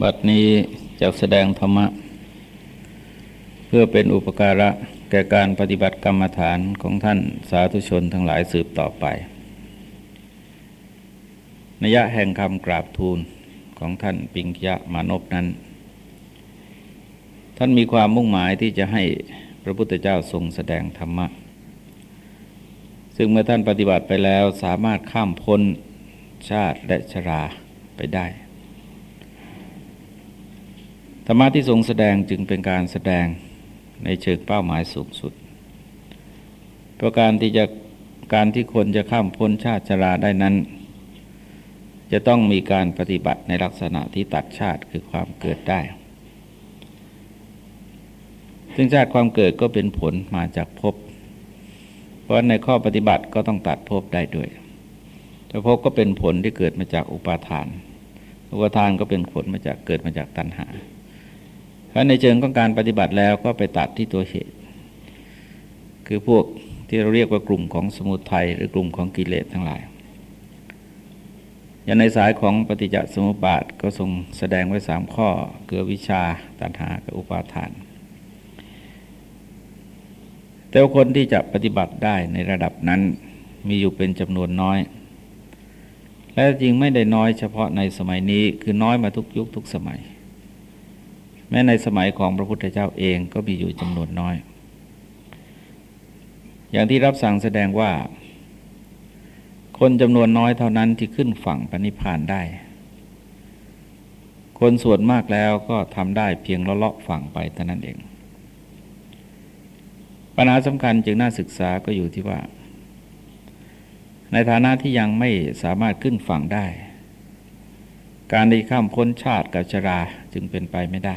บัดนี้จะแสดงธรรมะ เพื่อเป็นอุปการะแก่การปฏิบัติกรรมฐานของท่านสาธุชนทั้งหลายสืบต่อไปนยะแห่งคำกราบทูลของท่านปิงยะมานพนั้น ท่านมีความมุ่งหมายที่จะให้พระพุทธเจ้าทรงแสดงธรรมะ ซึ่งเมื่อท่านปฏิบัติไปแล้วสามารถข้ามพ้นชาติและชราไปได้ รรมะที่ทรงแสดงจึงเป็นการแสดงในเชิงเป้าหมายสูงสุด เพราะการที่จะการที่คนจะข้ามพ้นชาติชราได้นั้น จะต้องมีการปฏิบัติในลักษณะที่ตัดชาติคือความเกิดได้ ซึ่งชาติความเกิดก็เป็นผลมาจากภพ เพราะในข้อปฏิบัติก็ต้องตัดภพได้ด้วย แต่ภพก็เป็นผลที่เกิดมาจากอุปาทาน อุปาทานก็เป็นผลมาจากเกิดมาจากตัณหา เพราะในเชิงของการปฏิบัติแล้วก็ไปตัดที่ตัวเหตุ คือพวกที่เราเรียกว่ากลุ่มของสมุทัยหรือกลุ่มของกิเลสทั้งหลาย อย่างในสายของปฏิจจสมุปบาทก็ทรงแสดงไว้สามข้อเกือวิชาตัณหากับอุปาทาน แต่คนที่จะปฏิบัติได้ในระดับนั้นมีอยู่เป็นจำนวนน้อย และจริงไม่ได้น้อยเฉพาะในสมัยนี้คือน้อยมาทุกยุคทุกสมัย แม้ในสมัยของพระพุทธเจ้าเองก็มีอยู่จำนวนน้อย อย่างที่รับสั่งแสดงว่า คนจำนวนน้อยเท่านั้นที่ขึ้นฝั่งปณิพานได้ คนส่วนมากแล้วก็ทำได้เพียงเลาะฝั่งไปเท่านั้นเอง ปัญหาสำคัญจึงน่าศึกษาก็อยู่ที่ว่า ในฐานะที่ยังไม่สามารถขึ้นฝั่งได้การที่ข้ามพ้นชาติกับชราจึงเป็นไปไม่ได้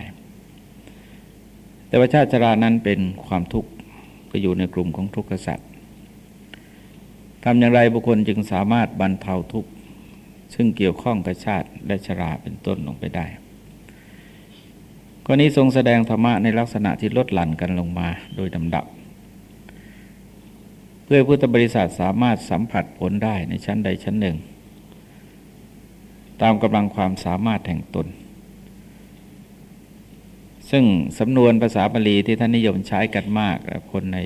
แต่ว่าชาติชรานั้นเป็นความทุกข์ก็อยู่ในกลุ่มของทุกข์สัตว์ทำอย่างไรบุคคลจึงสามารถบรรเทาทุกข์ซึ่งเกี่ยวข้องกับชาติและชราเป็นต้นลงไปได้กรณีทรงแสดงธรรมะในลักษณะที่ลดหลั่นกันลงมาโดยลำดับ เพื่อพุทธบริษัทสามารถสัมผัสผลได้ในชั้นใดชั้นหนึ่ง ตามกำลังความสามารถแห่งตน ซึ่งสำนวนภาษาบาลีที่ท่านนิยมใช้กันมากคนใน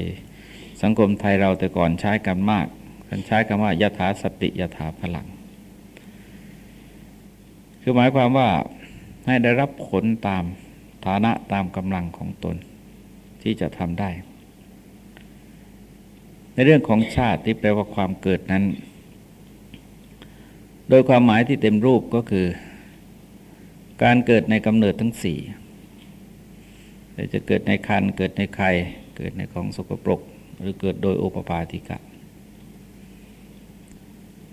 สังคมไทยเราแต่ก่อนใช้กันมากท่านใช้คำว่ายถาสติยถาพลัง คือหมายความว่าให้ได้รับผลตามฐานะตามกำลังของตนที่จะทำได้ ในเรื่องของชาติที่แปลว่าความเกิดนั้น โดยความหมายที่เต็มรูปก็คือ การเกิดในกำเนิดทั้งสี่ จะเกิดในคันเกิดในไข่เกิดในของสกปรก หรือเกิดโดยโอปปาติกะ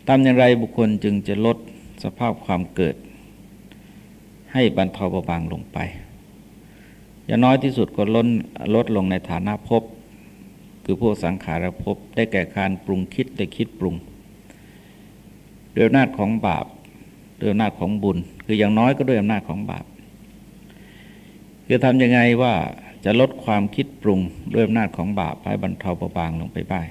ตามอย่างไรบุคคลจึงจะลดสภาพความเกิด ให้บรรเทาเบาบางลงไป อย่างน้อยที่สุดก็ลดลดลงในฐานะภพคือพวกสังขารภพได้แก่การปรุงคิดและคิดปรุงด้วยอำนาจของบาปด้วยอำนาจของบุญ คืออย่างน้อยก็ด้วยอำนาจของบาป คือทำยังไงว่าจะลดความคิดปรุงด้วยอำนาจของบาปให้บรรเทาเบาบางลงไปบ้าง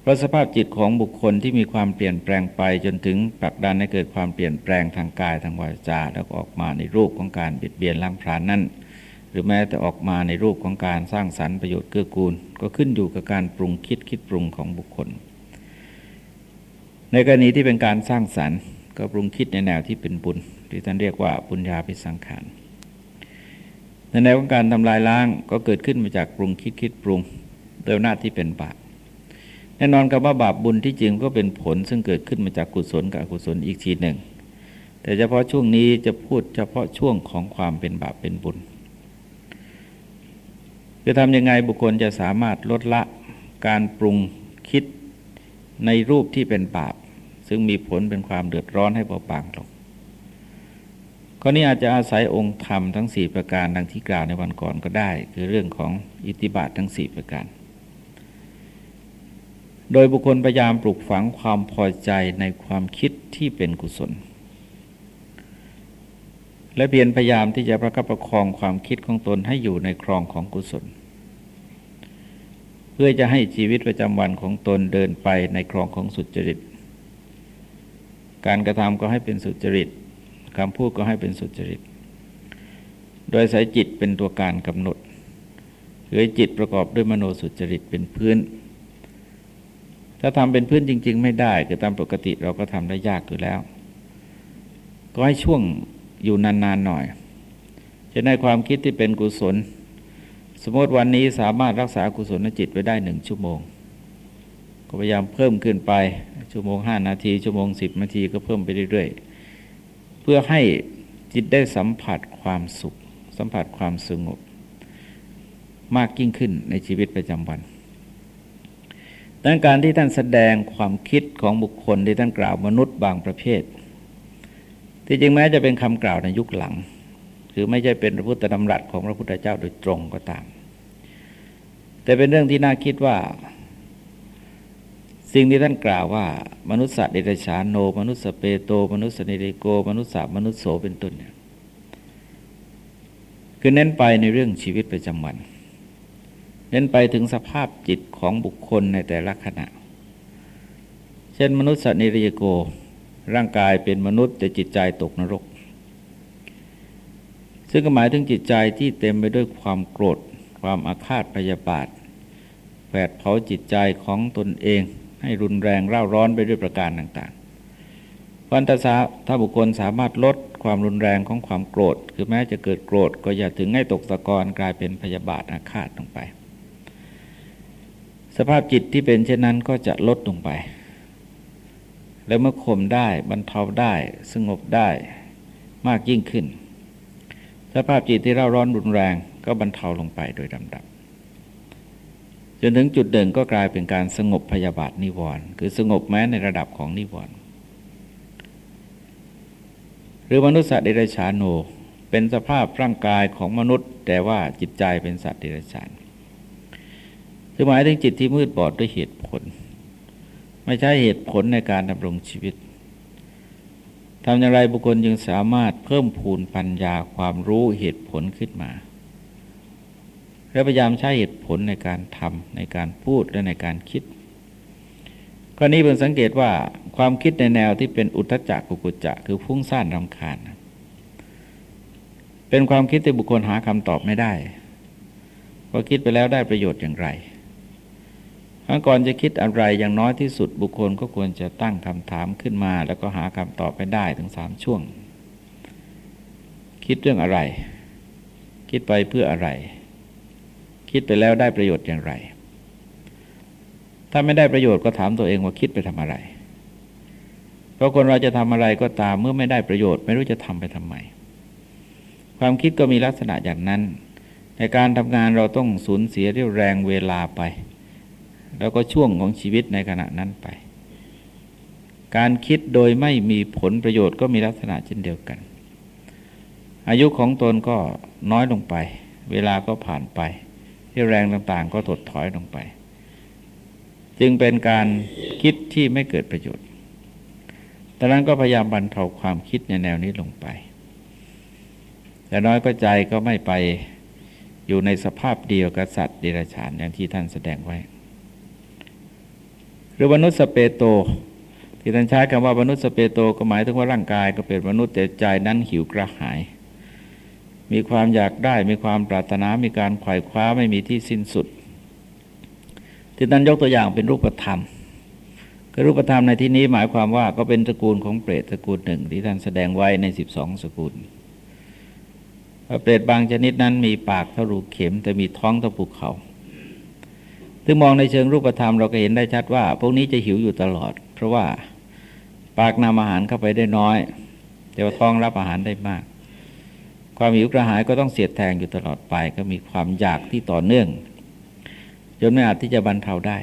เพราะสภาพจิตของบุคคลที่มีความเปลี่ยนแปลงไปจนถึงปักดันให้เกิดความเปลี่ยนแปลงทางกายทางวาจาแล้วออกมาในรูปของการเบียดเบียนล้างพรานนั่นหรือแม้แต่ออกมาในรูปของการสร้างสรรค์ประโยชน์เกื้อกูล ก็ขึ้นอยู่กับการปรุงคิดคิดปรุงของบุคคล ในกรณีที่เป็นการสร้างสรรค์ ก็ปรุงคิดในแนวที่เป็นบุญที่ท่านเรียกว่าบุญญาพิสังขาร ในแนวของการทำลายล้างก็เกิดขึ้นมาจากปรุงคิดคิดปรุงโดยหน้าที่เป็นบาปแน่นอนกับว่าบาปบุญที่จริงก็เป็นผลซึ่งเกิดขึ้นมาจากกุศลกับอกุศลอีกทีหนึ่ง แต่เฉพาะช่วงนี้จะพูดเฉพาะช่วงของความเป็นบาปเป็นบุญจะทำยังไงบุคคลจะสามารถลดละการปรุงคิดในรูปที่เป็นบาป ซึ่งมีผลเป็นความเดือดร้อนให้เบาบางลง ข้อนี้อาจจะอาศัยองค์ธรรมทั้งสี่ประการดังที่กล่าวในวันก่อนก็ได้ คือเรื่องของอิทธิบาททั้งสี่ประการ โดยบุคคลพยายามปลูกฝังความพอใจในความคิดที่เป็นกุศล และเพียรพยายามที่จะประคับประคองความคิดของตนให้อยู่ในครองของกุศล เพื่อจะให้ชีวิตประจำวันของตนเดินไปในครองของสุจริต การกระทำก็ให้เป็นสุจริต คำพูดก็ให้เป็นสุจริต โดยสายจิตเป็นตัวการกำหนดคือจิตประกอบด้วยมโนสุจริตเป็นพื้น ถ้าทำเป็นพื้นจริง ๆ ไม่ได้คือตามปกติเราก็ทำได้ยากอยู่แล้ว ก็ให้ช่วงอยู่นานๆหน่อย จะในความคิดที่เป็นกุศล สมมติวันนี้สามารถรักษากุศลจิตไว้ได้หนึ่งชั่วโมง ก็พยายามเพิ่มขึ้นไปชั่วโมงห้านาทีชั่วโมงสิบนาทีก็เพิ่มไปเรื่อยๆ เพื่อให้จิตได้สัมผัสความสุข สัมผัสความสงบ มากยิ่งขึ้นในชีวิตประจำวันดังการที่ท่านแสดงความคิดของบุคคลที่ท่านกล่าวมนุษย์บางประเภท ที่จริงแม้จะเป็นคำกล่าวในยุคหลัง คือไม่ใช่เป็นพระพุทธดำรัสของพระพุทธเจ้าโดยตรงก็ตาม แต่เป็นเรื่องที่น่าคิดว่า สิ่งที่ท่านกล่าวว่ามนุษย์สัตว์เดรัจฉานโน มนุษย์สเปโต มนุษย์นิริโก มนุษย์สามนุษย์โสเป็นต้นเนี่ยคือเน้นไปในเรื่องชีวิตประจำวัน เน้นไปถึงสภาพจิตของบุคคลในแต่ละขณะ เช่น มนุษย์สันิริยโก ร่างกายเป็นมนุษย์แต่จิตใจตกนรก ซึ่งหมายถึงจิตใจที่เต็มไปด้วยความโกรธ ความอาฆาตพยาบาทแผดเผาจิตใจของตนเอง ให้รุนแรงเร่าร้อนไปด้วยประการต่างๆพันธะถ้าบุคคลสามารถลดความรุนแรงของความโกรธ คือแม้จะเกิดโกรธก็อย่าถึงให้ตกตะกอนกลายเป็นพยาบาทอาฆาตลงไป สภาพจิตที่เป็นเช่นนั้นก็จะลดลงไป แล้วเมื่อข่มได้บรรเทาได้สงบได้มากยิ่งขึ้น สภาพจิตที่เร่าร้อนรุนแรงก็บรรเทาลงไปโดยลำดับ จนถึงจุดเดินก็กลายเป็นการสงบพยาบาทนิวรณ์คือสงบแม้ในระดับของนิวรณ์หรือมนุษย์สัตว์เดรัจฉานโนเป็นสภาพร่างกายของมนุษย์ แต่ว่าจิตใจเป็นสัตว์เดรัจฉานคือหมายถึงจิตที่มืดบอดด้วยเหตุผล ไม่ใช่เหตุผลในการดำรงชีวิตทำอย่างไรบุคคลจึงสามารถเพิ่มพูนปัญญาความรู้เหตุผลขึ้นมา และพยายามใช้เหตุผลในการทำในการพูดและในการคิดข้อนี้เพิ่งสังเกตว่าความคิดในแนวที่เป็นอุทจักกุกุจะคือฟุ้งซ่านรำคาญ เป็นความคิดที่บุคคลหาคำตอบไม่ได้ว่าคิดไปแล้วได้ประโยชน์อย่างไรก่อนจะคิดอะไรอย่างน้อยที่สุดบุคคลก็ควรจะตั้งคำถามขึ้นมา แล้วก็หาคำตอบไปได้ถึงสามช่วง คิดเรื่องอะไร คิดไปเพื่ออะไร คิดไปแล้วได้ประโยชน์อย่างไร ถ้าไม่ได้ประโยชน์ก็ถามตัวเองว่าคิดไปทำอะไร เพราะคนเราจะทำอะไรก็ตามเมื่อไม่ได้ประโยชน์ ไม่รู้จะทำไปทำไม ความคิดก็มีลักษณะอย่างนั้น ในการทำงานเราต้องสูญเสียเรี่ยวแรงเวลาไป แล้วก็ช่วงของชีวิตในขณะนั้นไป การคิดโดยไม่มีผลประโยชน์ก็มีลักษณะเช่นเดียวกัน อายุของตนก็น้อยลงไป เวลาก็ผ่านไป ที่แรงต่างๆ ก็ถดถอยลงไป จึงเป็นการคิดที่ไม่เกิดประโยชน์ดังนั้นก็พยายามบรรเทาความคิดในแนวนี้ลงไป แต่น้อยก็ใจก็ไม่ไปอยู่ในสภาพเดียวกับสัตว์เดรัจฉานอย่างที่ท่านแสดงไว้ หรือมนุษย์สเปโต ที่ท่านใช้คำว่ามนุษย์สเปโตก็หมายถึงว่าร่างกายก็เป็นมนุษย์แต่ใจนั้นหิวกระหาย มีความอยากได้มีความปรารถนามีการไขว่คว้าไม่มีที่สิ้นสุด ที่ท่านยกตัวอย่างเป็นรูปธรรมก็รูปธรรมในที่นี้หมายความว่าก็เป็นตระกูลของเปรตตระกูลหนึ่ง ที่ท่านแสดงไว้ในสิบสองสกุลเปรตบางชนิดนั้นมีปากเท่ารูเข็ม แต่มีท้องเท่าภูเขาถึงมองในเชิงรูปธรรมเราก็เห็นได้ชัดว่า พวกนี้จะหิวอยู่ตลอด เพราะว่าปากนำอาหารเข้าไปได้น้อย แต่ว่าท้องรับอาหารได้มาก ความหิวกระหายก็ต้องเสียดแทงอยู่ตลอดไป ก็มีความอยากที่ต่อเนื่อง จนไม่อาจที่จะบรรเทาได้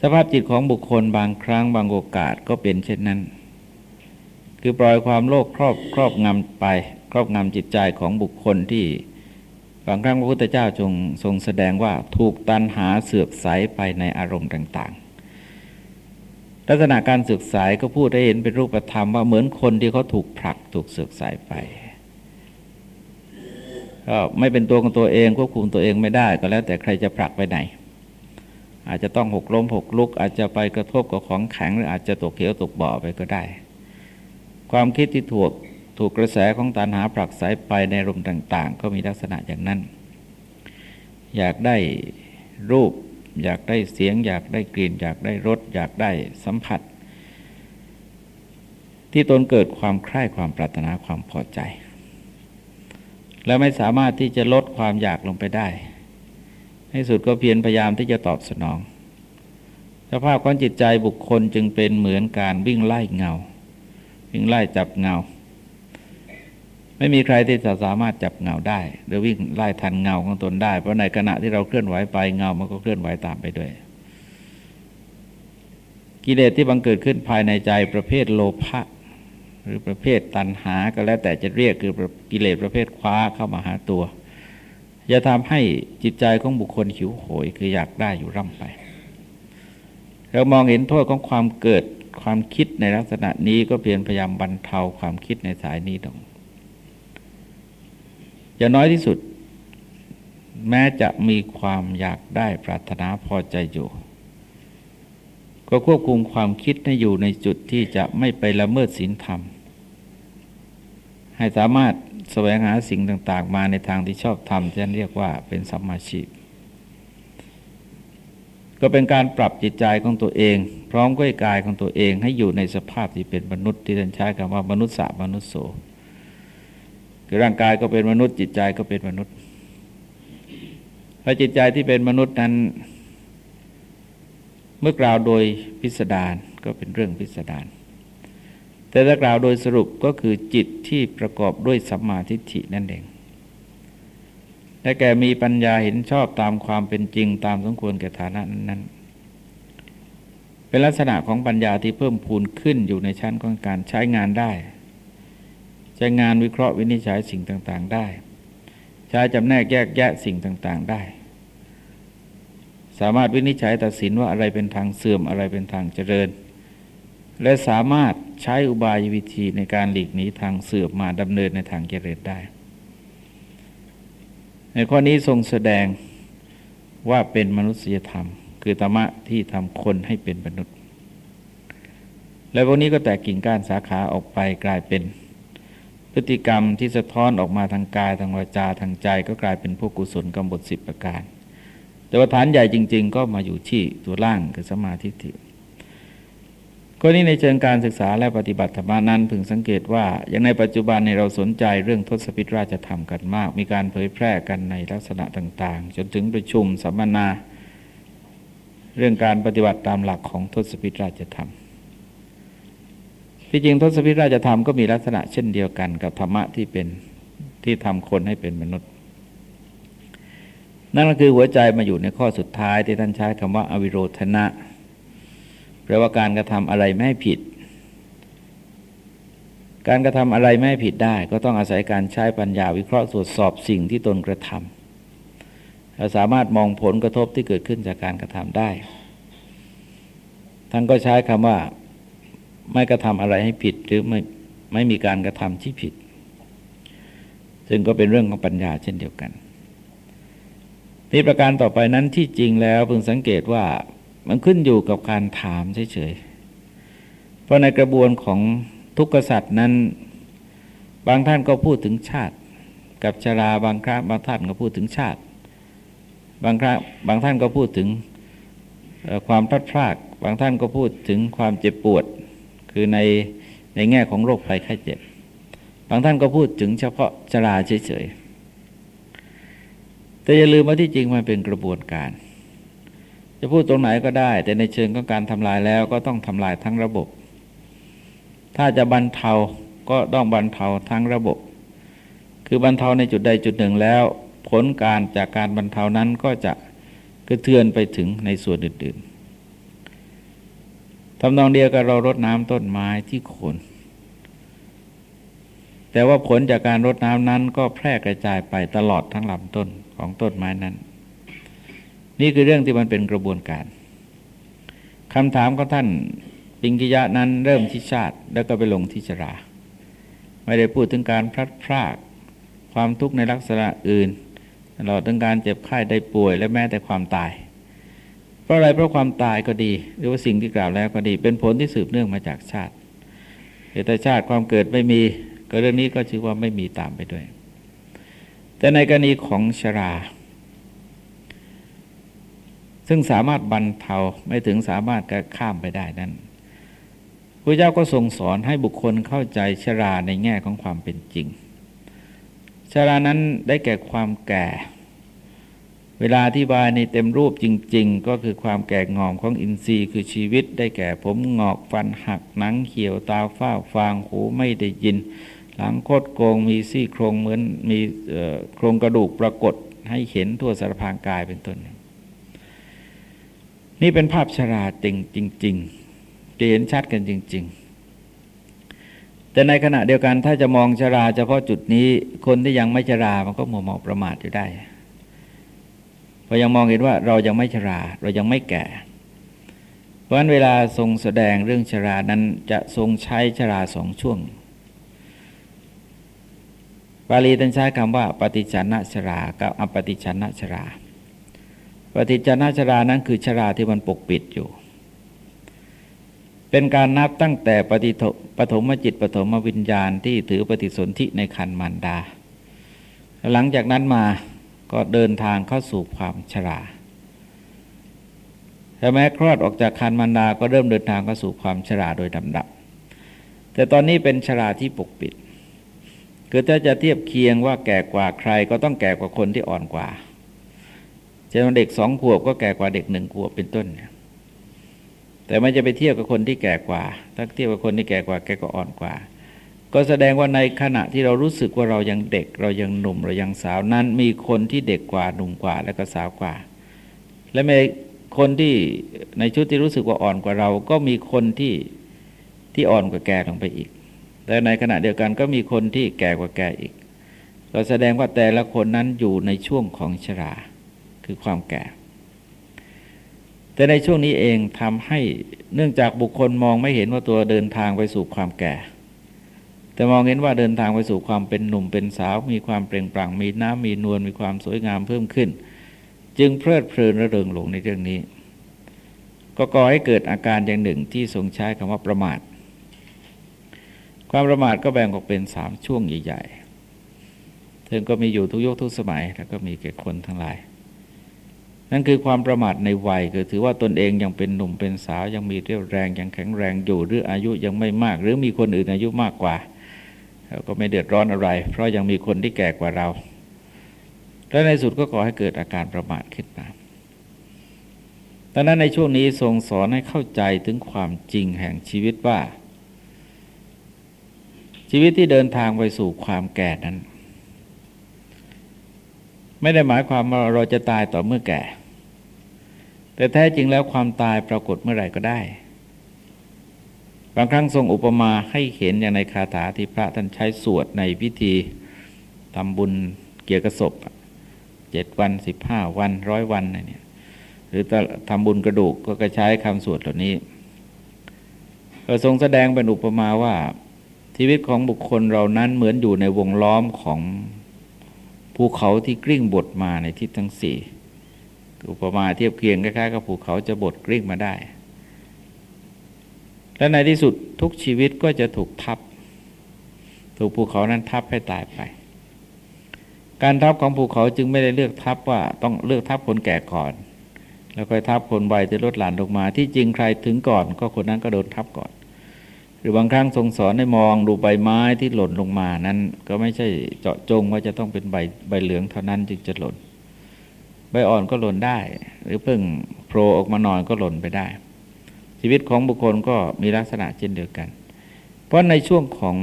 สภาพจิตของบุคคลบางครั้งบางโอกาสก็เป็นเช่นนั้น คือปล่อยความโลภครอบครอบงำไป ครอบงำจิตใจของบุคคลที่บางครั้งพระพุทธเจ้าจงทรงแสดงว่าถูกตันหาเสือกสไปในอารมณ์ต่าง ลักษณะการศึกษาก็พูดได้เห็นเป็นรูปธรรมว่าเหมือนคนที่เขาถูกผลักถูกสือกสายไปก็ไม่เป็นตัวของตัวเองควบคุมตัวเองไม่ได้ก็แล้ว แต่ใครจะผลักไปไหน อาจจะต้องหกล้มหกลุก อาจจะไปกระทบกับของแข็งหรืออาจจะตกเขียวตกบ่อไปก็ได้ ความคิดที่ถูกถูกกระแสของตัณหาผลักไสไปในรมต่าง ๆ ก็มีลักษณะอย่างนั้น อยากได้รูป อยากได้เสียง อยากได้กลิ่น อยากได้รสอยากได้สัมผัส ที่ตนเกิดความใคร่ความปรารถนาความพอใจ และไม่สามารถที่จะลดความอยากลงไปได้ในสุดก็เพียรพยายามที่จะตอบสนอง สภาพของจิตใจบุคคลจึงเป็นเหมือนการวิ่งไล่เงา วิ่งไล่จับเงา ไม่มีใครที่จะสามารถจับเงาได้ หรือวิ่งไล่ทันเงาของตนได้ เพราะในขณะที่เราเคลื่อนไหวไปเงามันก็เคลื่อนไหวตามไปด้วย กิเลสที่บังเกิดขึ้นภายในใจประเภทโลภะหรือประเภทตัณหาก็แล้วแต่จะเรียกคือกิเลสประเภทคว้าเข้ามาหาตัว จะทำให้จิตใจของบุคคลหิวโหยคืออยากได้อยู่ร่ำไปเรามองเห็นโทษของความเกิดความคิดในลักษณะนี้ก็เพียรพยายามบรรเทาความคิดในสายนี้ลง อย่างน้อยที่สุด แม้จะมีความอยากได้ปรารถนาพอใจอยู่ ก็ควบคุมความคิดให้อยู่ในจุดที่จะไม่ไปละเมิดศีลธรรม ให้สามารถแสวงหาสิ่งต่าง ๆ มาในทางที่ชอบทำจะเรียกว่าเป็นสัมมาชีพก็เป็นการปรับจิตใจของตัวเอง พร้อมกับกายของตัวเองให้อยู่ในสภาพที่เป็นมนุษย์ที่ท่านใช้คำว่ามนุษย์สมนุษย์โส คือร่างกายก็เป็นมนุษย์ จิตใจก็เป็นมนุษย์พระจิตใจที่เป็นมนุษย์นั้น เมื่อกล่าวโดยพิสดารก็เป็นเรื่องพิสดารแต่ถ้ากล่าวโดยสรุปก็คือจิตที่ประกอบด้วยสัมมาทิฏฐินั่นเองและแกมีปัญญาเห็นชอบตามความเป็นจริงตามสมควรแก่ฐานะนั้น เป็นลักษณะของปัญญาที่เพิ่มพูนขึ้นอยู่ในชั้นของการใช้งานได้ ช้งานวิเคราะห์วินิจฉัยสิ่งต่างๆ ได้ ใช้จำแนกแยกแยะสิ่งต่างๆ ได้ สามารถวินิจฉัยตัดสินว่าอะไรเป็นทางเสื่อมอะไรเป็นทางเจริญ และสามารถใช้อุบายวิธีในการหลีกหนีทางเสื่อมมาดำเนินในทางเจริญได้ ในข้อนี้ทรงแสดงว่าเป็นมนุษยธรรม คือธรรมะที่ทำคนให้เป็นมนุษย์ และพวกนี้ก็แตกกิ่งก้านสาขาออกไปกลายเป็น พฤติกรรมที่สะท้อนออกมาทางกายทางวาจาทางใจ ก็กลายเป็นพวกกุศลกรรมบทสิบประการ แต่ว่าฐานใหญ่จริง ๆ ก็มาอยู่ที่ตัวล่างคือสมาธิิก็นี้ในเชิงการศึกษาและปฏิบัติธรรมนั้นพึงสังเกตว่าอย่างในปัจจุบันในเราสนใจเรื่องทศพิธราชธรรมกันมาก มีการเผยแพร่กันในลักษณะต่าง ๆ จนถึงประชุมสัมมนา เรื่องการปฏิบัติตามหลักของทศพิธราชธรรม ที่จริงทศพิราชธรรมก็มีลักษณะเช่นเดียวกันกับธรรมะที่เป็นที่ทำคนให้เป็นมนุษย์ นั่นก็คือหัวใจมาอยู่ในข้อสุดท้ายที่ท่านใช้คำว่าอวิโรธนะแปลว่าการกระทำอะไรไม่ผิด การกระทำอะไรไม่ผิดได้ ก็ต้องอาศัยการใช้ปัญญาวิเคราะห์ตรวจสอบสิ่งที่ตนกระทำเราสามารถมองผลกระทบที่เกิดขึ้นจากการกระทำได้ ท่านก็ใช้คำว่า ไม่กระทำอะไรให้ผิดหรือไม่ไม่มีการกระทำที่ผิด ซึ่งก็เป็นเรื่องของปัญญาเช่นเดียวกันนี่ประการต่อไปนั้นที่จริงแล้วพึงสังเกตว่ามันขึ้นอยู่กับการถามเฉยๆ เพราะในกระบวนของทุกขสัตว์นั้น บางท่านก็พูดถึงชาติ กับชราบางครั้งบางท่านก็พูดถึงชาติ บางครั้งบางท่านก็พูดถึงความพลัดพราก บางท่านก็พูดถึงความเจ็บปวด คือในในแง่ของโรคภัยไข้เจ็บ บางท่านก็พูดถึงเฉพาะชราเฉยๆ แต่อย่าลืมว่าที่จริงมันเป็นกระบวนการ จะพูดตรงไหนก็ได้ แต่ในเชิงของการทำลายแล้วก็ต้องทำลายทั้งระบบ ถ้าจะบรรเทาก็ต้องบรรเทาทั้งระบบ คือบรรเทาในจุดใดจุดหนึ่งแล้ว ผลการจากการบรรเทานั้นก็จะกระเทือนไปถึงในส่วนอื่นๆ ทำนองเดียวกับเรารดน้ำต้นไม้ที่โคน แต่ว่าผลจากการรดน้ำนั้นก็แพร่กระจายไปตลอดทั้งลำต้นของต้นไม้นั้น นี่คือเรื่องที่มันเป็นกระบวนการคำถามของท่านปิงกิยะนั้นเริ่มที่ชาติแล้วก็ไปลงที่ชรา ไม่ได้พูดถึงการพลัดพราก ความทุกข์ในลักษณะอื่นตลอดถึงการเจ็บไข้ได้ป่วยและแม้แต่ความตาย เพราะอะไรเพราะความตายก็ดี หรือว่าสิ่งที่กล่าวแล้วก็ดี เป็นผลที่สืบเนื่องมาจากชาติเหตุชาติความเกิดไม่มีก็เรื่องนี้ก็ชื่อว่าไม่มีตามไปด้วย แต่ในกรณีของชรา ซึ่งสามารถบรรเทาไม่ถึงสามารถข้ามไปได้นั้นพระเจ้าก็ทรงสอนให้บุคคลเข้าใจชราในแง่ของความเป็นจริง ชรานั้นได้แก่ความแก่ เวลาที่บายในเต็มรูปจริง ๆ ก็คือความแก่งอมของอินทรีย์คือชีวิตได้แก่ผมงอกฟันหักหนังเขียวตาฝ้าฟางหูไม่ได้ยิน หลังโคดโกงมีซี่โครงเหมือนมีโครงกระดูกปรากฏให้เห็นทั่วสารพางกายเป็นต้น นี่เป็นภาพชราจริงจริงๆจะเห็นชัดกันจริง ๆ แต่ในขณะเดียวกันถ้าจะมองชราเฉพาะจุดนี้คนที่ยังไม่ชรามันก็มัวมองประมาทอยู่ได้ เรายังมองเห็นว่าเรายังไม่ชรา เรายังไม่แก่ เพราะฉะนั้นเวลาทรงแสดงเรื่องชรานั้นจะทรงใช้ชราสองช่วง บาลีท่านใช้คำว่า ปฏิชนะชรากับอปฏิชนะชรา ปฏิชนะชรานั้นคือชราที่มันปกปิดอยู่ เป็นการนับตั้งแต่ปฏิปฐมจิตปฐมวิญญาณที่ถือปฏิสนธิในคันมารดา หลังจากนั้นมา ก็เดินทางเข้าสู่ความชราแต่แม้คลอดออกจากคันมารดาก็เริ่มเดินทางเข้าสู่ความชราโดยลำดับ แต่ตอนนี้เป็นชราที่ปกปิด คือถ้าจะเทียบเคียงว่าแก่กว่าใครก็ต้องแก่กว่าคนที่อ่อนกว่าเช่นเด็กสองขวบก็แก่กว่าเด็กหนึ่งขวบเป็นต้นเนี่ยแต่ไม่จะไปเทียบกับคนที่แก่กว่า ถ้าเทียบกับคนที่แก่กว่าแกก็อ่อนกว่า ก็แสดงว่าในขณะที่เรารู้สึกว่าเรายังเด็ก เรายังหนุ่มเรายังสาวนั้น มีคนที่เด็กกว่าหนุ่มกว่าและก็สาวกว่า และมีคนที่ในชุดที่รู้สึกว่าอ่อนกว่าเรา ก็มีคนที่ที่อ่อนกว่าแกลงไปอีก แต่ในขณะเดียวกันก็มีคนที่แก่กว่าแกอีก ก็แสดงว่าแต่ละคนนั้นอยู่ในช่วงของชราคือความแก่ แต่ในช่วงนี้เองทำให้เนื่องจากบุคคลมองไม่เห็นว่าตัวเดินทางไปสู่ความแก่ แต่มองเห็นว่าเดินทางไปสู่ความเป็นหนุ่มเป็นสาว มีความเปล่งปลั่งมีน้ำมีนวลมีความสวยงามเพิ่มขึ้น จึงเพลิดเพลินระเริงหลงในเรื่องนี้ ก็ก่อให้เกิดอาการอย่างหนึ่งที่ทรงใช้คำว่าประมาท ความประมาทก็แบ่งออกเป็นสามช่วงใหญ่ๆถึงก็มีอยู่ทุกยุคทุกสมัยแล้วก็มีแก่คนทั้งหลายนั่นคือความประมาทในวัยคือถือว่าตนเองยังเป็นหนุ่มเป็นสาวยังมีเรี่ยวแรงยังแข็งแรงอยู่หรืออายุยังไม่มาก หรือมีคนอื่นอายุมากกว่า เราก็ไม่เดือดร้อนอะไร เพราะยังมีคนที่แก่กว่าเรา และในสุดก็ก่อให้เกิดอาการประมาทขึ้นมาดังนั้นในช่วงนี้ทรงสอนให้เข้าใจถึงความจริงแห่งชีวิตว่า ชีวิตที่เดินทางไปสู่ความแก่นั้น ไม่ได้หมายความว่าเราจะตายต่อเมื่อแก่ แต่แท้จริงแล้วความตายปรากฏเมื่อไหร่ก็ได้ บางครั้งทรงอุปมาให้เห็นอย่างในคาถาที่พระท่านใช้สวดในพิธีทำบุญเกี่ยวกับศพเจ็ดวันสิบห้าวันร้อยวันอะไรเนี่ยหรือทำบุญกระดูกก็ใช้คำสวดเหล่านี้ก็ทรงแสดงเป็นอุปมาว่าชีวิตของบุคคลเรานั้นเหมือนอยู่ในวงล้อมของภูเขาที่กลิ้งบดมาในทิศทั้งสี่อุปมาเทียบเคียงคล้ายๆกับภูเขาจะบดกลิ้งมาได้ และในที่สุดทุกชีวิตก็จะถูกทับ ถูกภูเขานั้นทับให้ตายไป การทับของภูเขาจึงไม่ได้เลือกทับว่าต้องเลือกทับคนแก่ก่อน แล้วค่อยทับคนวัยที่ลดหลั่นลงมา ที่จริงใครถึงก่อน ก็คนนั้นก็โดนทับก่อน หรือบางครั้งทรงสอนให้มองดูใบไม้ที่หล่นลงมานั้น ก็ไม่ใช่เจาะจงว่าจะต้องเป็นใบใบเหลืองเท่านั้นจึงจะหล่นใบอ่อนก็หล่นได้ หรือเพิ่งโผล่ออกมาหน่อนก็หล่นไปได้ ชีวิตของบุคคลก็มีลักษณะเช่นเดียวกัน เพราะในช่วงของ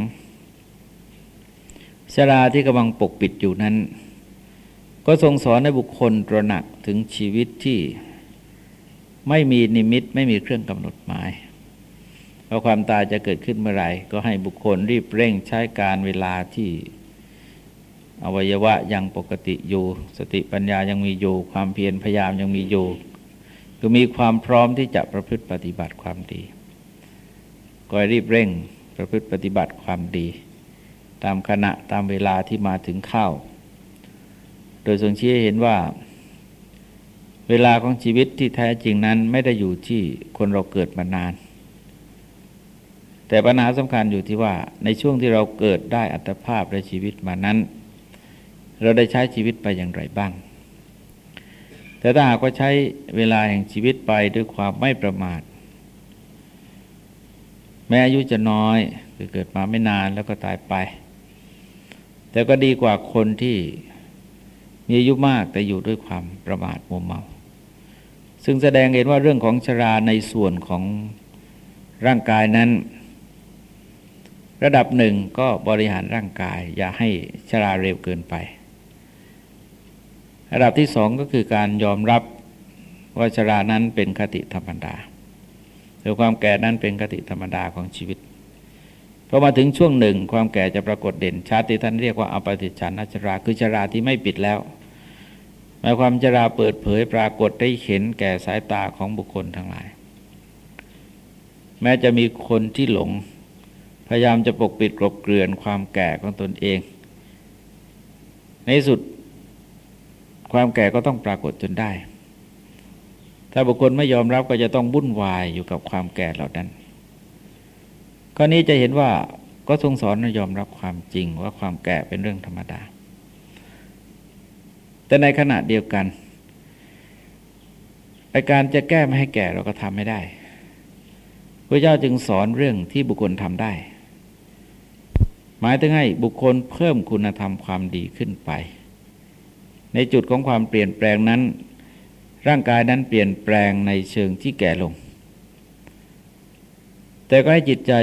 ชราที่กำลังปกปิดอยู่นั้น ก็ทรงสอนให้บุคคลตระหนักถึงชีวิตที่ไม่มีนิมิตไม่มีเครื่องกำหนดหมายว่าความตายจะเกิดขึ้นเมื่อไหร่ก็ให้บุคคลรีบเร่งใช้การเวลาที่อวัยวะยังปกติอยู่ สติปัญญายังมีอยู่ ความเพียรพยายามยังมีอยู่ คือมีความพร้อมที่จะประพฤติปฏิบัติความดีก็รีบเร่งประพฤติปฏิบัติความดี ตามขณะตามเวลาที่มาถึงเข้าโดยทรงชี้เห็นว่า เวลาของชีวิตที่แท้จริงนั้นไม่ได้อยู่ที่คนเราเกิดมานาน แต่ปัญหาสำคัญอยู่ที่ว่าในช่วงที่เราเกิดได้อัตภาพในชีวิตมานั้น เราได้ใช้ชีวิตไปอย่างไรบ้าง แต่ถ้าหากว่าใช้เวลาแห่งชีวิตไปด้วยความไม่ประมาท แม้อายุจะน้อยคือเกิดมาไม่นานแล้วก็ตายไป แต่ก็ดีกว่าคนที่มีอายุมากแต่อยู่ด้วยความประมาทมัวเมา ซึ่งแสดงเห็นว่าเรื่องของชราในส่วนของร่างกายนั้น ระดับหนึ่งก็บริหารร่างกาย อย่าให้ชราเร็วเกินไป ระดับที่สองก็คือการยอมรับว่าชรานั้นเป็นคติธรรมดาหรือความแก่นั้นเป็นคติธรรมดาของชีวิตพอมาถึงช่วงหนึ่งความแก่จะปรากฏเด่นชัดที่ท่านเรียกว่าอปฏิชันนชราคือชราที่ไม่ปิดแล้วหมายความชราเปิดเผยปรากฏได้เห็นแก่สายตาของบุคคลทั้งหลาย แม้จะมีคนที่หลง พยายามจะปกปิดกลบเกลื่อนความแก่ของตนเอง ในสุด ความแก่ก็ต้องปรากฏจนได้ ถ้าบุคคลไม่ยอมรับก็จะต้องวุ่นวายอยู่กับความแก่เหล่านั้นข้อนี้จะเห็นว่าก็ทรงสอนยอมรับความจริงว่าความแก่เป็นเรื่องธรรมดา แต่ในขณะเดียวกันไอการจะแก้ไม่ให้แก่เราก็ทำไม่ได้พระเจ้าจึงสอนเรื่องที่บุคคลทำได้ หมายถึงให้บุคคลเพิ่มคุณธรรมความดีขึ้นไป ในจุดของความเปลี่ยนแปลงนั้น ร่างกายนั้นเปลี่ยนแปลงในเชิงที่แก่ลง แต่ก็ให้จิตใจ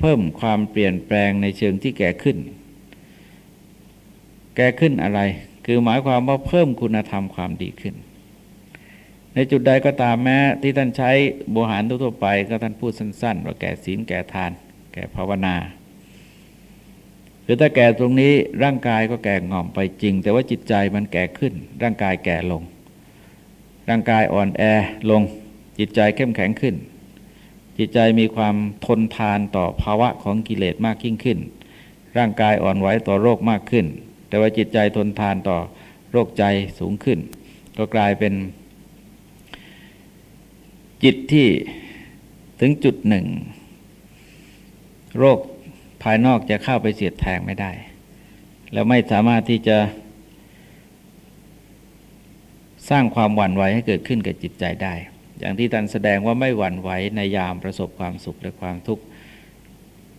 เพิ่มความเปลี่ยนแปลงในเชิงที่แก่ขึ้น แก่ขึ้นอะไร คือหมายความว่าเพิ่มคุณธรรมความดีขึ้น ในจุดใดก็ตามแม้ที่ท่านใช้โบหารทั่วไปก็ท่านพูดสั้นๆ ว่าแก่ศีลแก่ทาน แก่ภาวนา คือถ้าแก่ตรงนี้ร่างกายก็แก่ง่อมไปจริง แต่ว่าจิตใจมันแก่ขึ้น ร่างกายแก่ลง ร่างกายอ่อนแอลง จิตใจเข้มแข็งขึ้น จิตใจมีความทนทานต่อภาวะของกิเลสมากยิ่งขึ้น ร่างกายอ่อนไหวต่อโรคมากขึ้น แต่ว่าจิตใจทนทานต่อโรคใจสูงขึ้น ก็กลายเป็นจิตที่ถึงจุดหนึ่ง โรค ภายนอกจะเข้าไปเสียดแทงไม่ได้ แล้วไม่สามารถที่จะสร้างความหวั่นไหวให้เกิดขึ้นกับจิตใจได้ อย่างที่ท่านแสดงว่าไม่หวั่นไหวในยามประสบความสุขและความทุกข์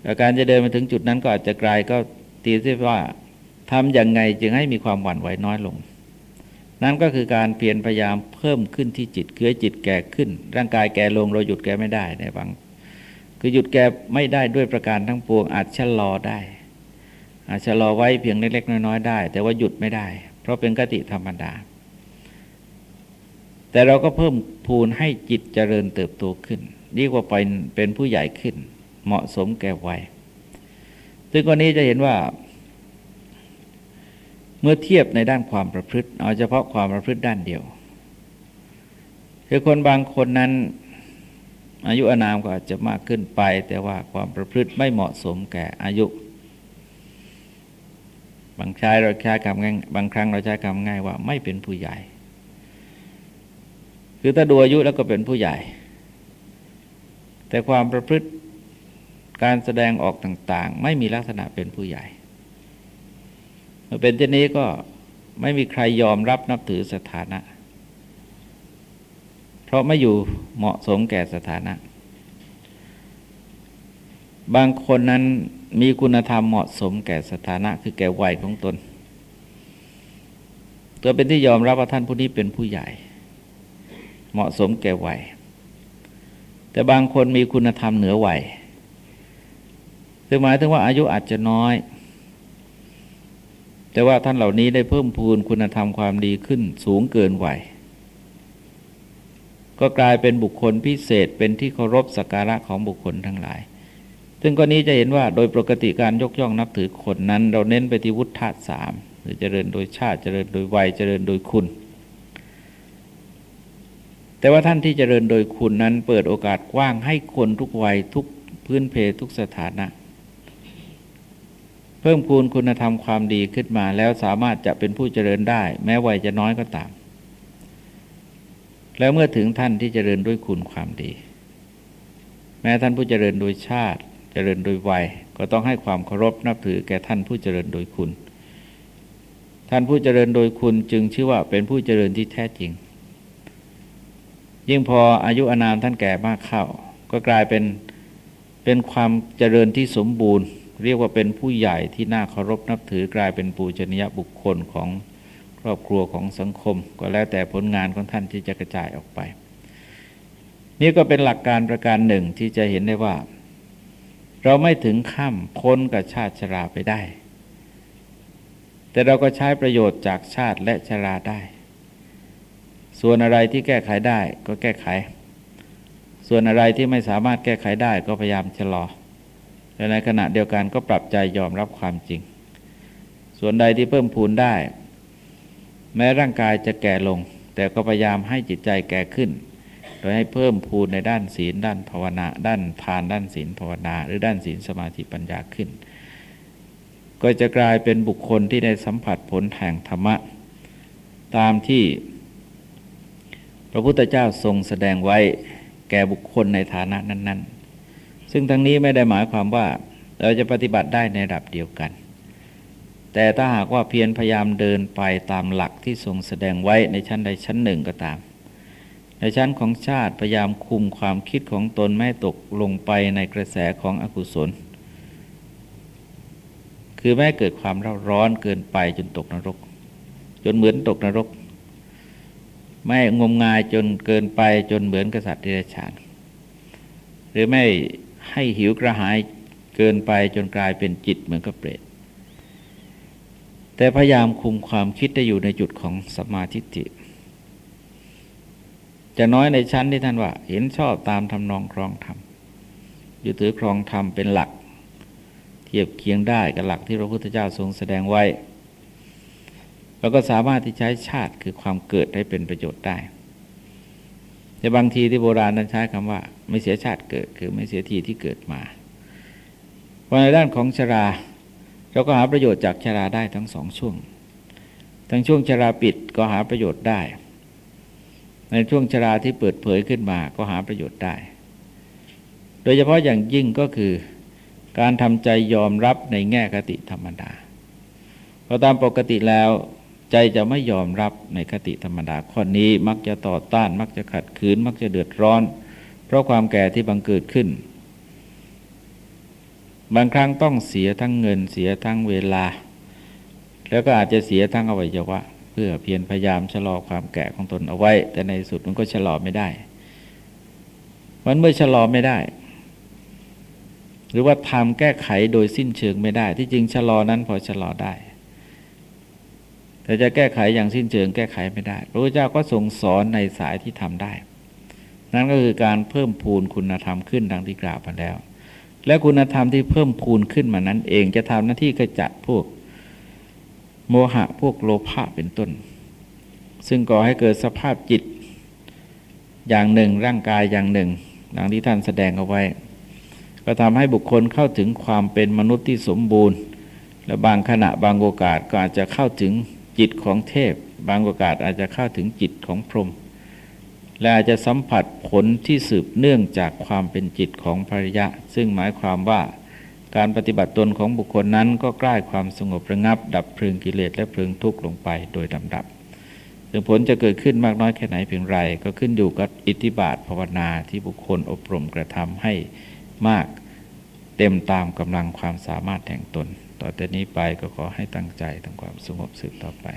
แต่การจะเดินมาถึงจุดนั้นก็อาจจะกลายก็ตีที่ว่าทำอย่างไงจึงให้มีความหวั่นไหวน้อยลง นั่นก็คือการเพียรพยายามเพิ่มขึ้นที่จิตเคือจิตแก่ขึ้น ร่างกายแก่ลงเราหยุดแก่ไม่ได้ในบาง คือหยุดแก่ไม่ได้ด้วยประการทั้งปวง อาจชะลอได้ อาจชะลอไว้เพียงเล็กๆน้อยๆได้ แต่ว่าหยุดไม่ได้ เพราะเป็นกติธรรมดา แต่เราก็เพิ่มพูนให้จิตเจริญเติบโตขึ้นดีกว่าเป็นเป็นผู้ใหญ่ขึ้น เหมาะสมแก่วัยซึ่งวันนี้จะเห็นว่า เมื่อเทียบในด้านความประพฤติ เอาเฉพาะความประพฤติด้านเดียว คือคนบางคนนั้น อายุอานามก็อาจจะมากขึ้นไป แต่ว่าความประพฤติไม่เหมาะสมแก่อายุ บางใช้เราใช้คำง่ายบางครั้งเราใช้คำง่ายว่าไม่เป็นผู้ใหญ่ คือถ้าดูอายุแล้วก็เป็นผู้ใหญ่ แต่ความประพฤติการแสดงออกต่าง ๆ ไม่มีลักษณะเป็นผู้ใหญ่เมื่อเป็นเช่นนี้ก็ไม่มีใครยอมรับนับถือสถานะ เพราะไม่อยู่เหมาะสมแก่สถานะ บางคนนั้นมีคุณธรรมเหมาะสมแก่สถานะ คือแก่วัยของตน ตัวเป็นที่ยอมรับว่าท่านผู้นี้เป็นผู้ใหญ่ เหมาะสมแก่วัย แต่บางคนมีคุณธรรมเหนือวัยซึ่งหมายถึงว่าอายุอาจจะน้อย แต่ว่าท่านเหล่านี้ได้เพิ่มพูนคุณธรรมความดีขึ้นสูงเกินวัย ก็กลายเป็นบุคคลพิเศษเป็นที่เคารพสักการะของบุคคลทั้งหลาย ซึ่งกรณีจะเห็นว่าโดยปกติการยกย่องนับถือคนนั้น เราเน้นไปที่วุฒิสามหรือเจริญโดยชาติเจริญโดยวัยเจริญโดยคุณ แต่ว่าท่านที่เจริญโดยคุณนั้นเปิดโอกาสกว้างให้คนทุกวัยทุกพื้นเพทุกสถานะ เพิ่มคูณคุณธรรมความดีขึ้นมาแล้วสามารถจะเป็นผู้เจริญได้ แม้วัยจะน้อยก็ตาม แล้วเมื่อถึงท่านที่เจริญด้วยคุณความดี แม้ท่านผู้เจริญโดยชาติ เจริญโดยวัย ก็ต้องให้ความเคารพนับถือแก่ท่านผู้เจริญโดยคุณ ท่านผู้เจริญโดยคุณจึงชื่อว่าเป็นผู้เจริญที่แท้จริง ยิ่งพออายุอนามท่านแก่มากเข้า ก็กลายเป็นเป็นความเจริญที่สมบูรณ์ เรียกว่าเป็นผู้ใหญ่ที่น่าเคารพนับถือกลายเป็นปูชนียบุคคลของ รอบครัวของสังคม ก็แล้วแต่ผลงานของท่านที่จะกระจายออกไป นี่ก็เป็นหลักการประการหนึ่งที่จะเห็นได้ว่า เราไม่ถึงข้ามพ้นกับชาติชราไปได้ แต่เราก็ใช้ประโยชน์จากชาติและชราได้ ส่วนอะไรที่แก้ไขได้ก็แก้ไข ส่วนอะไรที่ไม่สามารถแก้ไขได้ก็พยายามชะลอและในขณะเดียวกันก็ปรับใจยอมรับความจริง ส่วนใดที่เพิ่มพูนได้ แม้ร่างกายจะแก่ลง แต่ก็พยายามให้จิตใจแก่ขึ้น โดยให้เพิ่มพูนในด้านศีลด้านภาวนา ด้านทานด้านศีลภาวนา หรือด้านศีลสมาธิปัญญาขึ้น ก็จะกลายเป็นบุคคลที่ได้สัมผัสผลแห่งธรรมะ ตามที่พระพุทธเจ้าทรงแสดงไว้แก่บุคคลในฐานะนั้น ๆ ซึ่งทั้งนี้ไม่ได้หมายความว่าเราจะปฏิบัติได้ในระดับเดียวกัน แต่ถ้าหากว่าเพียรพยายามเดินไปตามหลักที่ทรงแสดงไว้ในชั้นใดชั้นหนึ่งก็ตาม ในชั้นของชาติพยายามคุมความคิดของตนไม่ตกลงไปในกระแสของอกุศล คือไม่เกิดความร้าร้อนเกินไปจนตกนรก จนเหมือนตกนรก ไม่งมงายจนเกินไปจนเหมือนกษัตริย์เดรัจฉาน หรือไม่ให้หิวกระหายเกินไปจนกลายเป็นจิตเหมือนกับเปรต แต่พยายามคุมความคิดได้อยู่ในจุดของสมาธิิจะน้อยในชั้นที่ท่านว่า เห็นชอบตามทำนองครองธรรมอยู่ถือครองธรรมเป็นหลัก เทียบเคียงได้กับหลักที่พระพุทธเจ้าทรงแสดงไว้เราก็สามารถที่ใช้ชาติคือความเกิดให้เป็นประโยชน์ได้ แต่บางทีที่โบราณนั้นใช้คำว่า ไม่เสียชาติเกิดคือไม่เสียทีที่เกิดมาพอในด้านของชรา เราก็หาประโยชน์จากชราได้ทั้งสองช่วง ทั้งช่วงชราปิดก็หาประโยชน์ได้ ในช่วงชราที่เปิดเผยขึ้นมาก็หาประโยชน์ได้ โดยเฉพาะอย่างยิ่งก็คือการทำใจยอมรับในแง่คติธรรมดา เพราะตามปกติแล้ว ใจจะไม่ยอมรับในคติธรรมดา ข้อนี้มักจะต่อต้าน มักจะขัดขืน มักจะเดือดร้อน เพราะความแก่ที่บังเกิดขึ้น บางครั้งต้องเสียทั้งเงินเสียทั้งเวลา แล้วก็อาจจะเสียทั้งอวัยวะเพื่อเพียรพยายามชะลอความแก่ของตนเอาไว้ แต่ในสุดมันก็ชะลอไม่ได้ มันเมื่อชะลอไม่ได้ หรือว่าทำแก้ไขโดยสิ้นเชิงไม่ได้ ที่จริงชะลอนั้นพอชะลอได้ แต่จะแก้ไขอย่างสิ้นเชิงแก้ไขไม่ได้พระพุทธเจ้าก็ทรงสอนในสายที่ทำได้ นั่นก็คือการเพิ่มพูนคุณธรรมขึ้นดังที่กล่าวไปแล้ว และคุณธรรมที่เพิ่มพูนขึ้นมานั้นเองจะทำหน้าที่กระจัดพวกโมหะพวกโลภะเป็นต้น ซึ่งก่อให้เกิดสภาพจิตอย่างหนึ่งร่างกายอย่างหนึ่งดังที่ท่านแสดงเอาไว้ ก็ทำให้บุคคลเข้าถึงความเป็นมนุษย์ที่สมบูรณ์ และบางขณะบางโอกาสก็อาจจะเข้าถึงจิตของเทพ บางโอกาสอาจจะเข้าถึงจิตของพรหม และอาจจะสัมผัสผลที่สืบเนื่องจากความเป็นจิตของภริยะ ซึ่งหมายความว่าการปฏิบัติตนของบุคคลนั้นก็ใกล้ความสงบระงับ ดับเพลิงกิเลสและเพลิงทุกข์ลงไปโดยลำดับซึ่งผลจะเกิดขึ้นมากน้อยแค่ไหนเพียงไร ก็ขึ้นอยู่กับอิทธิบาทภาวนาที่บุคคลอบรมกระทำให้มากเต็มตามกำลังความสามารถแห่งตน ต่อแต่นี้ไปก็ขอให้ตั้งใจทำความสงบสืบต่อไป